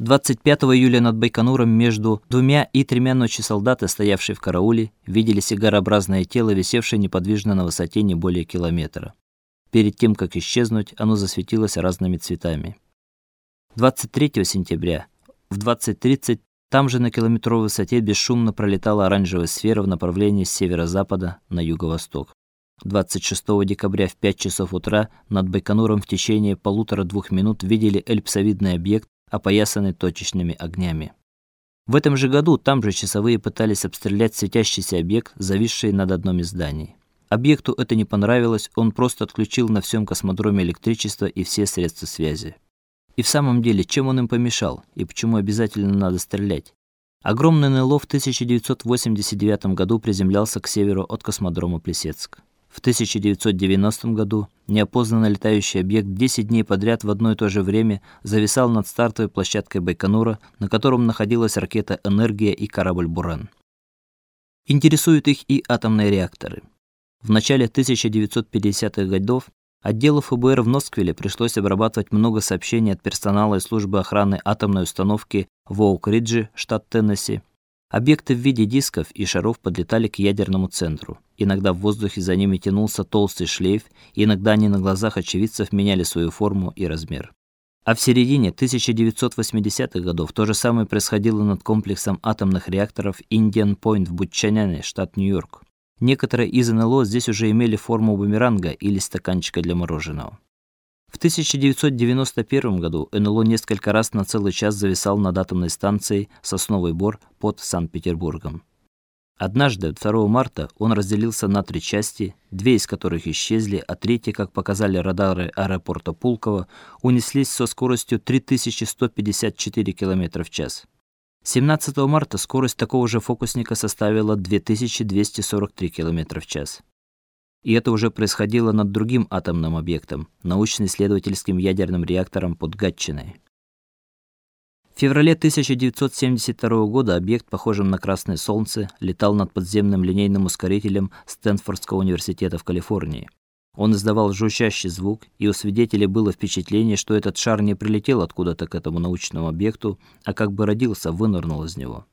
25 июля над Байконуром между двумя и тремя ночи солдаты, стоявшие в карауле, видели сигарообразное тело, висевшее неподвижно на высоте не более километра. Перед тем как исчезнуть, оно засветилось разными цветами. 23 сентября в 20:30 там же на километровой высоте бесшумно пролетала оранжевая сфера в направлении с северо-запада на юго-восток. 26 декабря в 5 часов утра над Байконуром в течение полутора-двух минут видели эллипсовидный объект опоясанный точечными огнями. В этом же году там же часовые пытались обстрелять светящийся объект, зависший над одним из зданий. Объекту это не понравилось, он просто отключил на всем космодроме электричество и все средства связи. И в самом деле, чем он им помешал и почему обязательно надо стрелять? Огромный НЛО в 1989 году приземлялся к северу от космодрома Плесецк. В 1990 году неопознанный летающий объект 10 дней подряд в одно и то же время зависал над стартовой площадкой Байконура, на котором находилась ракета Энергия и корабль Буран. Интересуют их и атомные реакторы. В начале 1950-х годов отделу ФБР в Носквилле пришлось обрабатывать много сообщений от персонала и службы охраны атомной установки в Оук-Ридже, штат Теннесси, Объекты в виде дисков и шаров подлетали к ядерному центру. Иногда в воздухе за ними тянулся толстый шлейф, иногда они на глазах очевидцев меняли свою форму и размер. А в середине 1980-х годов то же самое происходило над комплексом атомных реакторов Indian Point в Бутчаняне, штат Нью-Йорк. Некоторые из НЛО здесь уже имели форму бумеранга или стаканчика для мороженого. В 1991 году НЛО несколько раз на целый час зависал над атомной станцией Сосновый Бор под Санкт-Петербургом. Однажды, 2 марта, он разделился на три части, две из которых исчезли, а третья, как показали радары аэропорта Пулково, унеслись со скоростью 3154 км в час. 17 марта скорость такого же фокусника составила 2243 км в час. И это уже происходило над другим атомным объектом научно-исследовательским ядерным реактором под Гатчиной. В феврале 1972 года объект, похожим на красное солнце, летал над подземным линейным ускорителем Стэнфордского университета в Калифорнии. Он издавал жужжащий звук, и у свидетелей было впечатление, что этот шар не прилетел откуда-то к этому научному объекту, а как бы родился, вынырнул из него.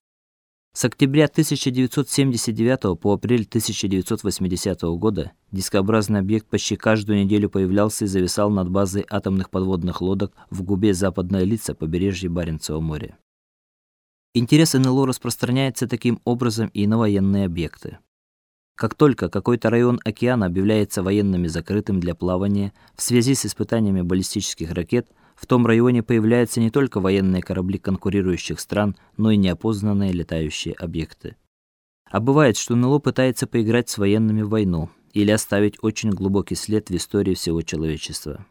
С октября 1979 по апрель 1980 года дискообразный объект почти каждую неделю появлялся и зависал над базой атомных подводных лодок в губе Западная Лица побережья Баренцева моря. Интерес НЛО распространяется таким образом и на военные объекты. Как только какой-то район океана объявляется военными закрытым для плавания в связи с испытаниями баллистических ракет, в том районе появляются не только военные корабли конкурирующих стран, но и неопознанные летающие объекты. А бывает, что НЛО пытается поиграть с военными в войну или оставить очень глубокий след в истории всего человечества.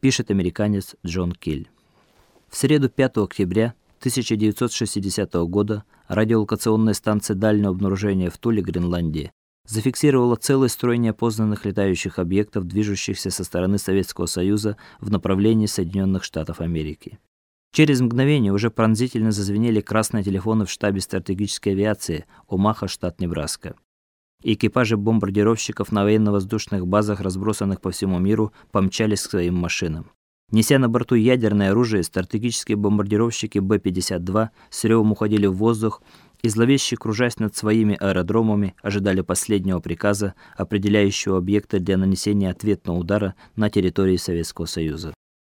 Пишет американец Джон Киль. В среду 5 октября 1960 года радиолокационная станция дальнего обнаружения в Туле, Гренландии, зафиксировала целый строй неопознанных летающих объектов, движущихся со стороны Советского Союза в направлении Соединенных Штатов Америки. Через мгновение уже пронзительно зазвенели красные телефоны в штабе стратегической авиации Омаха, штат Небраска. Экипажи бомбардировщиков на военно-воздушных базах, разбросанных по всему миру, помчались к своим машинам. Неся на борту ядерное оружие, стратегические бомбардировщики Б-52 с ревом уходили в воздух и зловеще кружась над своими аэродромами, ожидали последнего приказа, определяющего объекта для нанесения ответного удара на территории Советского Союза.